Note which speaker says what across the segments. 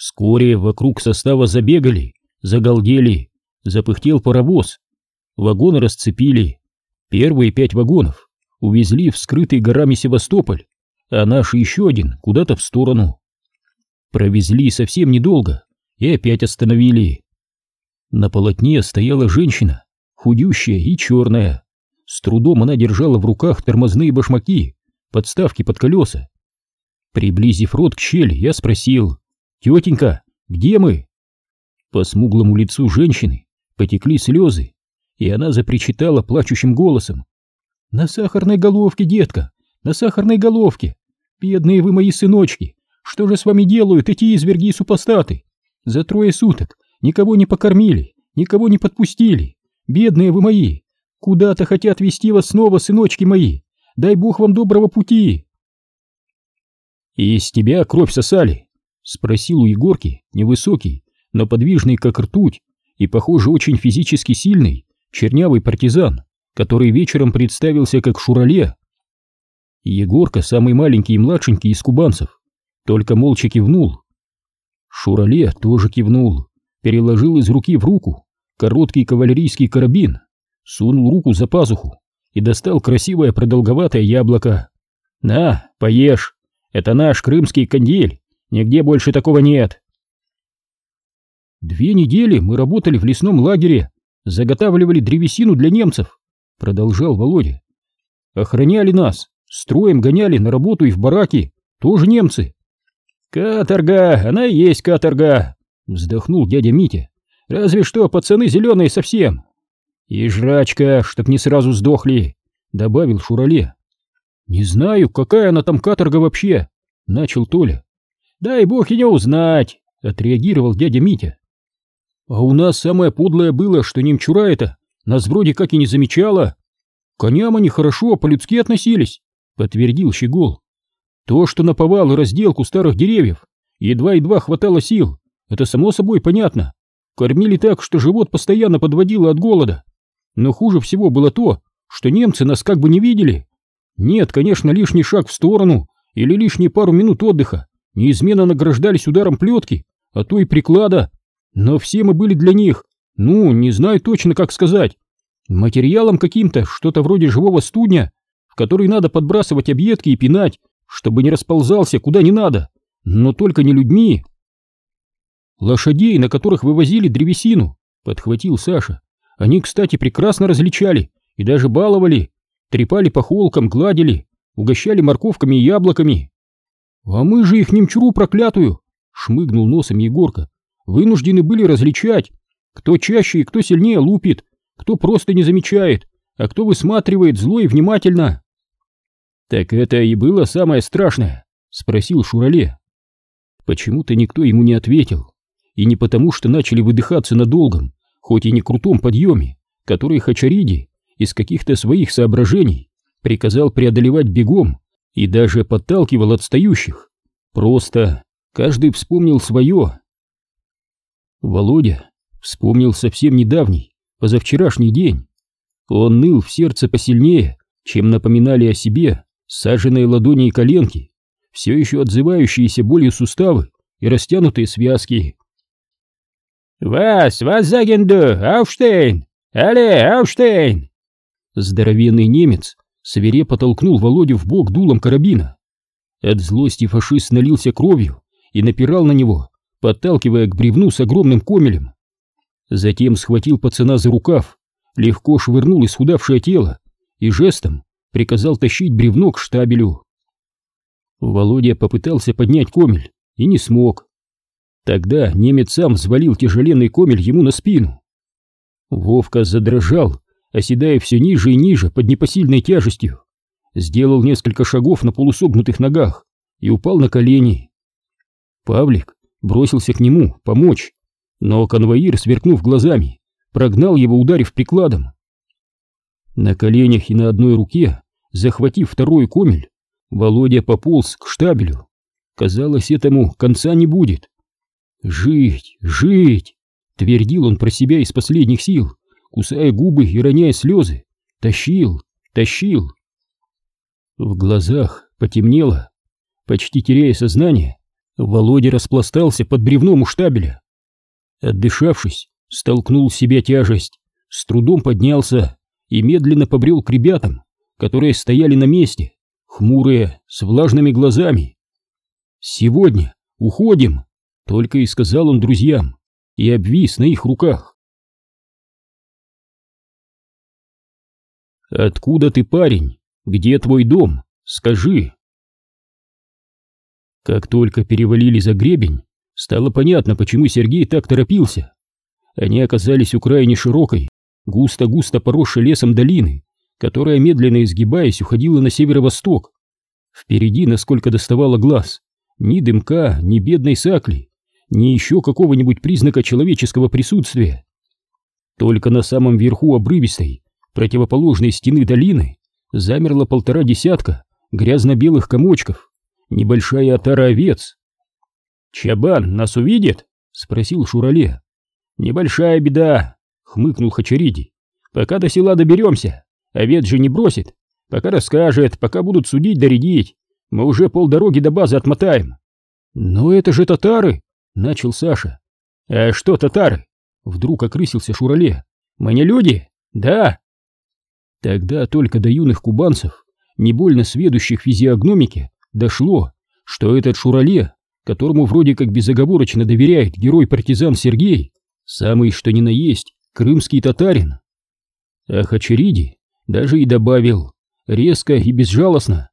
Speaker 1: Вскоре вокруг состава забегали, загалдели, запыхтел паровоз. Вагоны расцепили. Первые пять вагонов увезли в скрытый горами Севастополь, а наш еще один куда-то в сторону. Провезли совсем недолго и опять остановили. На полотне стояла женщина, худющая и черная. С трудом она держала в руках тормозные башмаки, подставки под колеса. Приблизив рот к щели, я спросил, «Тетенька, где мы?» По смуглому лицу женщины потекли слезы, и она запричитала плачущим голосом. «На сахарной головке, детка, на сахарной головке! Бедные вы мои сыночки! Что же с вами делают эти изверги и супостаты? За трое суток никого не покормили, никого не подпустили. Бедные вы мои! Куда-то хотят вести вас снова, сыночки мои! Дай бог вам доброго пути!» «И из тебя кровь сосали?» — спросил у Егорки невысокий, но подвижный как ртуть и, похоже, очень физически сильный, чернявый партизан, который вечером представился как Шурале. Егорка, самый маленький и младшенький из кубанцев, только молча кивнул. Шурале тоже кивнул, переложил из руки в руку короткий кавалерийский карабин, сунул руку за пазуху и достал красивое продолговатое яблоко. «На, поешь, это наш крымский кандель, нигде больше такого нет». «Две недели мы работали в лесном лагере, заготавливали древесину для немцев», — продолжал Володя. «Охраняли нас, строем гоняли на работу и в бараки, тоже немцы». «Каторга, она и есть каторга», — вздохнул дядя Митя. «Разве что пацаны зеленые совсем». «И жрачка, чтоб не сразу сдохли», — добавил Шурале. «Не знаю, какая она там каторга вообще», — начал Толя. «Дай бог ее узнать», — отреагировал дядя Митя. А у нас самое подлое было, что немчура это нас вроде как и не замечала. Коням они хорошо, по-людски относились, подтвердил Щегол. То, что наповал и разделку старых деревьев, едва-едва хватало сил, это само собой понятно. Кормили так, что живот постоянно подводило от голода. Но хуже всего было то, что немцы нас как бы не видели. Нет, конечно, лишний шаг в сторону или лишние пару минут отдыха неизменно награждались ударом плетки, а то и приклада. Но все мы были для них, ну, не знаю точно, как сказать, материалом каким-то, что-то вроде живого студня, в который надо подбрасывать объедки и пинать, чтобы не расползался куда не надо, но только не людьми. Лошадей, на которых вывозили древесину, подхватил Саша. Они, кстати, прекрасно различали и даже баловали, трепали по холкам, гладили, угощали морковками и яблоками. А мы же их немчуру проклятую, шмыгнул носом Егорка вынуждены были различать, кто чаще и кто сильнее лупит, кто просто не замечает, а кто высматривает зло и внимательно. «Так это и было самое страшное?» — спросил Шурале. Почему-то никто ему не ответил, и не потому, что начали выдыхаться на долгом, хоть и не крутом подъеме, который Хачариди из каких-то своих соображений приказал преодолевать бегом и даже подталкивал отстающих. Просто каждый вспомнил свое, Володя вспомнил совсем недавний, позавчерашний день. Он ныл в сердце посильнее, чем напоминали о себе саженные ладони и коленки, все еще отзывающиеся болью суставы и растянутые связки.
Speaker 2: «Вас, вас загенду, Ауштейн! Але, Ауштейн!»
Speaker 1: Здоровенный немец свирепо толкнул Володю в бок дулом карабина. От злости фашист налился кровью и напирал на него, подталкивая к бревну с огромным комелем. Затем схватил пацана за рукав, легко швырнул исхудавшее тело и жестом приказал тащить бревно к штабелю. Володя попытался поднять комель и не смог. Тогда немец сам взвалил тяжеленный комель ему на спину. Вовка задрожал, оседая все ниже и ниже под непосильной тяжестью. Сделал несколько шагов на полусогнутых ногах и упал на колени. Павлик бросился к нему помочь, но конвоир, сверкнув глазами, прогнал его, ударив прикладом. На коленях и на одной руке, захватив второй комель, Володя пополз к штабелю. Казалось, этому конца не будет. «Жить, жить!» — твердил он про себя из последних сил, кусая губы и роняя слезы. «Тащил, тащил!» В глазах потемнело. Почти теряя сознание, Володя распластался под бревном у штабеля. Отдышавшись, столкнул в себя тяжесть, с трудом поднялся и медленно побрел к ребятам, которые стояли на месте, хмурые, с влажными глазами. «Сегодня уходим!» — только и сказал он друзьям, и обвис на их руках. «Откуда ты, парень? Где твой дом? Скажи!» Как только перевалили за гребень, стало понятно, почему Сергей так торопился. Они оказались у крайне широкой, густо-густо поросшей лесом долины, которая, медленно изгибаясь, уходила на северо-восток. Впереди, насколько доставало глаз, ни дымка, ни бедной сакли, ни еще какого-нибудь признака человеческого присутствия. Только на самом верху обрывистой, противоположной стены долины замерло полтора десятка грязно-белых комочков, небольшая отара овец. «Чабан нас увидит?» — спросил Шурале. «Небольшая беда», — хмыкнул Хачариди. «Пока до села доберемся, овец же не бросит. Пока расскажет, пока будут судить доредить, мы уже полдороги до базы отмотаем». «Но это же татары!» — начал Саша. «А что татары?» — вдруг окрысился Шурале. «Мы не люди?» «Да». Тогда только до юных кубанцев, не больно сведущих физиогномике, дошло, что этот Шурале, которому вроде как безоговорочно доверяет герой-партизан Сергей, самый что ни на есть крымский татарин. А Хачериди даже и добавил, резко и безжалостно.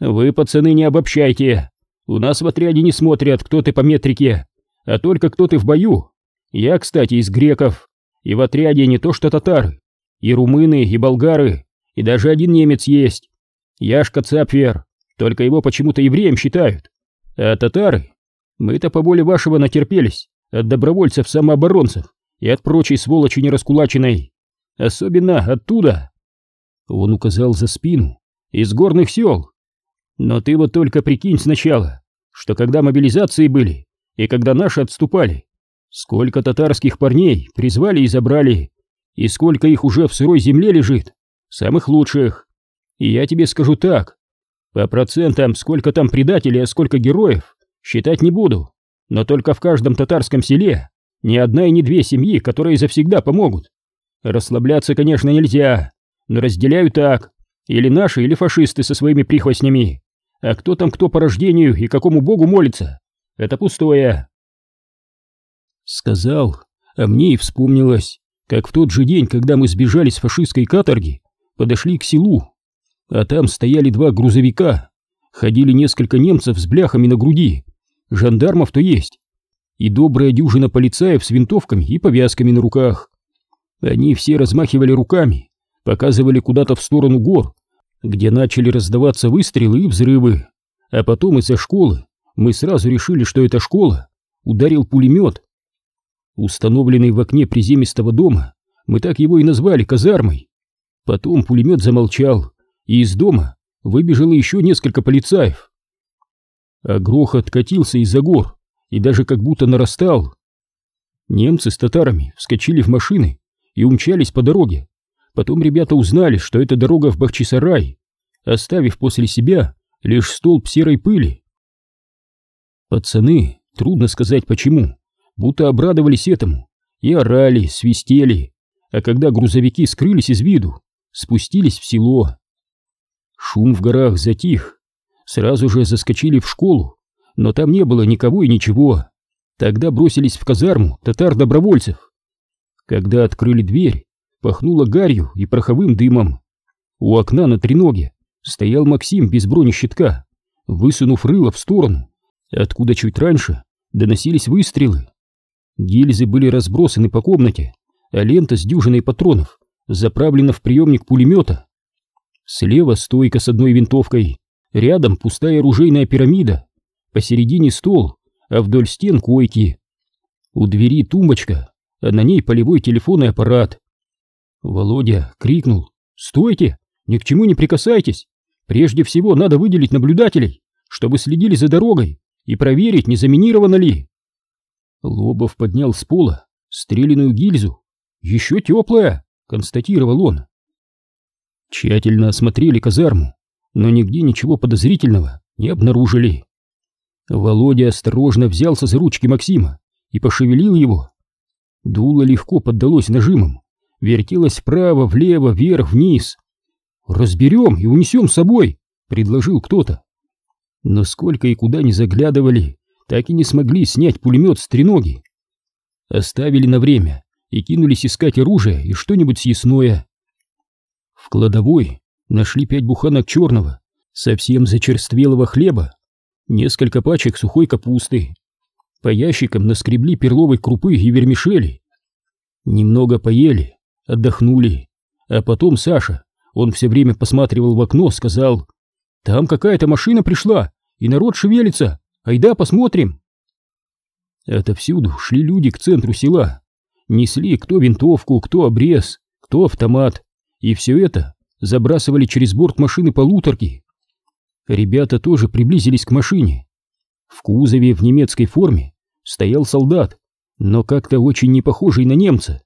Speaker 1: «Вы, пацаны, не обобщайте. У нас в отряде не смотрят, кто ты по метрике, а только кто ты в бою. Я, кстати, из греков, и в отряде не то что татары, и румыны, и болгары, и даже один немец есть. Яшка Цапфер, только его почему-то евреем считают. А татары? Мы-то по воле вашего натерпелись от добровольцев-самооборонцев и от прочей сволочи нераскулаченной. Особенно оттуда. Он указал за спину. Из горных сел. Но ты вот только прикинь сначала, что когда мобилизации были, и когда наши отступали, сколько татарских парней призвали и забрали, и сколько их уже в сырой земле лежит, самых лучших. И я тебе скажу так, по процентам, сколько там предателей, а сколько героев, считать не буду, но только в каждом татарском селе ни одна и ни две семьи, которые завсегда помогут. Расслабляться, конечно, нельзя, но разделяю так, или наши, или фашисты со своими прихвостнями. А кто там кто по рождению и какому богу молится, это пустое. Сказал, а мне и вспомнилось, как в тот же день, когда мы сбежали с фашистской каторги, подошли к селу, а там стояли два грузовика, ходили несколько немцев с бляхами на груди, жандармов-то есть, и добрая дюжина полицаев с винтовками и повязками на руках. Они все размахивали руками, показывали куда-то в сторону гор, где начали раздаваться выстрелы и взрывы, а потом из-за школы мы сразу решили, что это школа, ударил пулемет. Установленный в окне приземистого дома, мы так его и назвали казармой. Потом пулемет замолчал, и из дома выбежало еще несколько полицаев. А грохот катился из-за гор и даже как будто нарастал. Немцы с татарами вскочили в машины и умчались по дороге. Потом ребята узнали, что это дорога в Бахчисарай, оставив после себя лишь столб серой пыли. Пацаны, трудно сказать почему, будто обрадовались этому и орали, свистели, а когда грузовики скрылись из виду, спустились в село. Шум в горах затих. Сразу же заскочили в школу, но там не было никого и ничего. Тогда бросились в казарму татар-добровольцев. Когда открыли дверь, пахнуло гарью и пороховым дымом. У окна на треноге стоял Максим без бронещитка, высунув рыло в сторону, откуда чуть раньше доносились выстрелы. Гильзы были разбросаны по комнате, а лента с дюжиной патронов заправлена в приемник пулемета. Слева стойка с одной винтовкой, рядом пустая оружейная пирамида, посередине стол, а вдоль стен койки. У двери тумбочка, а на ней полевой телефонный аппарат. Володя крикнул «Стойте! Ни к чему не прикасайтесь! Прежде всего надо выделить наблюдателей, чтобы следили за дорогой и проверить, не заминировано ли!» Лобов поднял с пола стреляную гильзу. «Еще теплая!» — констатировал он. Тщательно осмотрели казарму, но нигде ничего подозрительного не обнаружили. Володя осторожно взялся за ручки Максима и пошевелил его. Дуло легко поддалось нажимам, вертелось вправо, влево, вверх, вниз. «Разберем и унесем с собой», — предложил кто-то. Но сколько и куда не заглядывали, так и не смогли снять пулемет с треноги. Оставили на время и кинулись искать оружие и что-нибудь съестное. В кладовой нашли пять буханок черного, совсем зачерствелого хлеба, несколько пачек сухой капусты. По ящикам наскребли перловой крупы и вермишели. Немного поели, отдохнули, а потом Саша, он все время посматривал в окно, сказал, «Там какая-то машина пришла, и народ шевелится, айда посмотрим». Отовсюду шли люди к центру села, несли кто винтовку, кто обрез, кто автомат, и все это забрасывали через борт машины полуторки. Ребята тоже приблизились к машине. В кузове в немецкой форме стоял солдат, но как-то очень не похожий на немца.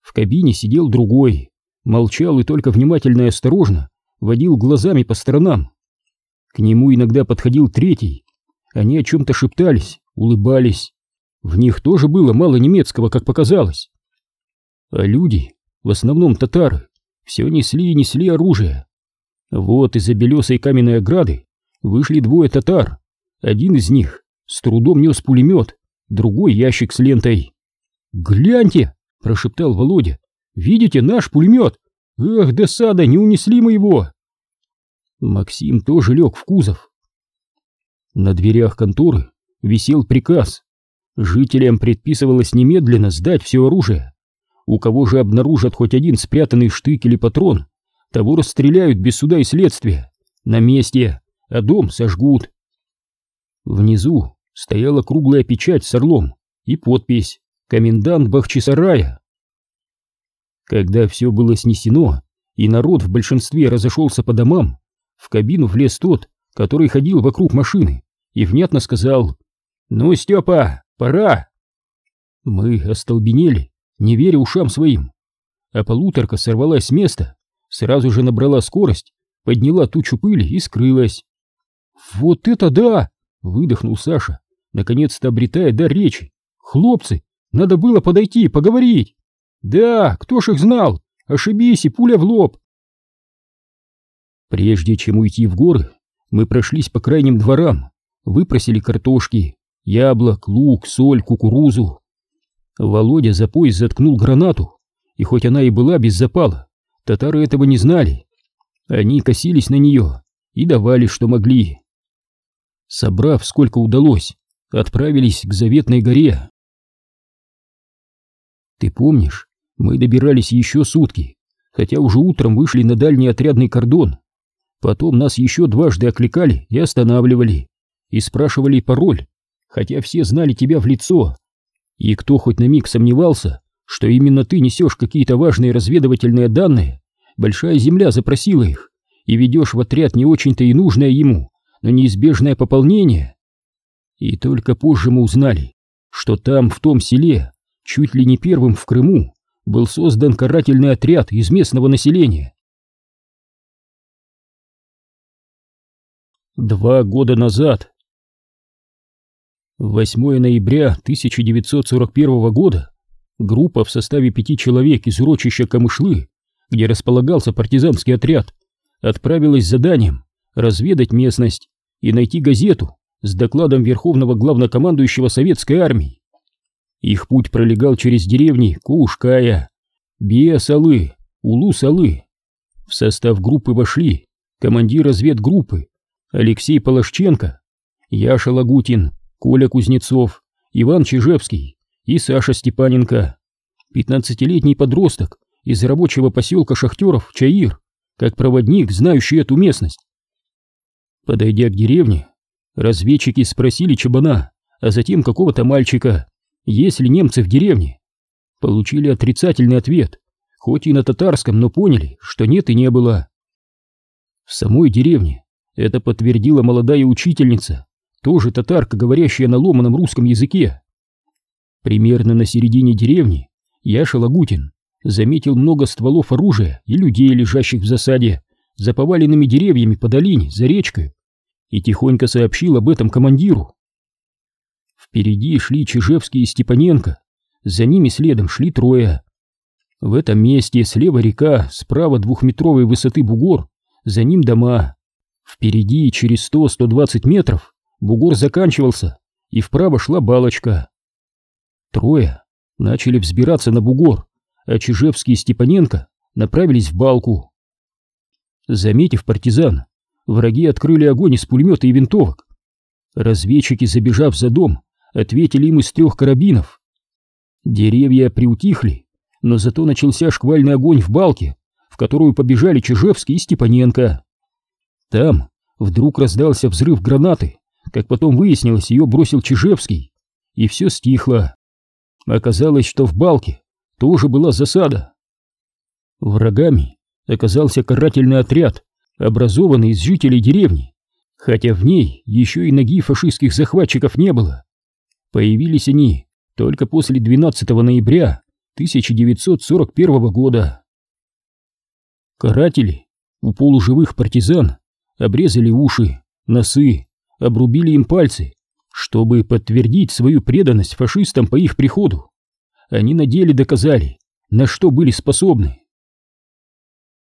Speaker 1: В кабине сидел другой, молчал и только внимательно и осторожно водил глазами по сторонам. К нему иногда подходил третий. Они о чем-то шептались, улыбались. В них тоже было мало немецкого, как показалось. А люди, в основном татары, все несли и несли оружие. Вот из-за белесой каменной ограды вышли двое татар. Один из них с трудом нес пулемет, другой ящик с лентой. «Гляньте!» — прошептал Володя. «Видите, наш пулемет! Эх, досада, не унесли мы его!» Максим тоже лег в кузов. На дверях конторы висел приказ Жителям предписывалось немедленно сдать все оружие. У кого же обнаружат хоть один спрятанный штык или патрон, того расстреляют без суда и следствия, на месте, а дом сожгут. Внизу стояла круглая печать с орлом и подпись «Комендант Бахчисарая». Когда все было снесено, и народ в большинстве разошелся по домам, в кабину влез тот, который ходил вокруг машины, и внятно сказал «Ну, Степа, Пора!» Мы остолбенели, не веря ушам своим. А полуторка сорвалась с места, сразу же набрала скорость, подняла тучу пыли и скрылась. «Вот это да!» — выдохнул Саша, наконец-то обретая дар речи. «Хлопцы, надо было подойти, поговорить!» «Да, кто ж их знал? Ошибись и пуля в лоб!» Прежде чем уйти в горы, мы прошлись по крайним дворам, выпросили картошки, яблок, лук, соль, кукурузу. Володя за пояс заткнул гранату, и хоть она и была без запала, татары этого не знали. Они косились на нее и давали, что могли. Собрав сколько удалось, отправились к заветной горе. Ты помнишь, мы добирались еще сутки, хотя уже утром вышли на дальний отрядный кордон. Потом нас еще дважды окликали и останавливали, и спрашивали пароль, хотя все знали тебя в лицо. И кто хоть на миг сомневался, что именно ты несешь какие-то важные разведывательные данные, Большая Земля запросила их, и ведешь в отряд не очень-то и нужное ему, но неизбежное пополнение. И только позже мы узнали, что там, в том селе, чуть ли не первым в Крыму, был создан карательный отряд из местного населения. Два года назад 8 ноября 1941 года группа в составе пяти человек из урочища Камышлы, где располагался партизанский отряд, отправилась с заданием разведать местность и найти газету с докладом Верховного Главнокомандующего Советской Армии. Их путь пролегал через деревни Кушкая, Биасалы, Улу-Салы. В состав группы вошли командир разведгруппы Алексей Полошченко, Яша Лагутин, Коля Кузнецов, Иван Чижевский и Саша Степаненко. Пятнадцатилетний подросток из рабочего поселка шахтеров Чаир, как проводник, знающий эту местность. Подойдя к деревне, разведчики спросили Чабана, а затем какого-то мальчика, есть ли немцы в деревне. Получили отрицательный ответ, хоть и на татарском, но поняли, что нет и не было. В самой деревне это подтвердила молодая учительница, тоже татарка, говорящая на ломаном русском языке. Примерно на середине деревни Яша Лагутин заметил много стволов оружия и людей, лежащих в засаде, за поваленными деревьями по долине, за речкой, и тихонько сообщил об этом командиру. Впереди шли Чижевский и Степаненко, за ними следом шли трое. В этом месте слева река, справа двухметровой высоты бугор, за ним дома. Впереди через 100-120 метров бугор заканчивался, и вправо шла балочка. Трое начали взбираться на бугор, а Чижевский и Степаненко направились в балку. Заметив партизан, враги открыли огонь из пулемета и винтовок. Разведчики, забежав за дом, ответили им из трех карабинов. Деревья приутихли, но зато начался шквальный огонь в балке, в которую побежали Чижевский и Степаненко. Там вдруг раздался взрыв гранаты, как потом выяснилось, ее бросил Чижевский, и все стихло. Оказалось, что в балке тоже была засада. Врагами оказался карательный отряд, образованный из жителей деревни, хотя в ней еще и ноги фашистских захватчиков не было. Появились они только после 12 ноября 1941 года. Каратели у полуживых партизан обрезали уши, носы, обрубили им пальцы, чтобы подтвердить свою преданность фашистам по их приходу. Они на деле доказали, на что были способны.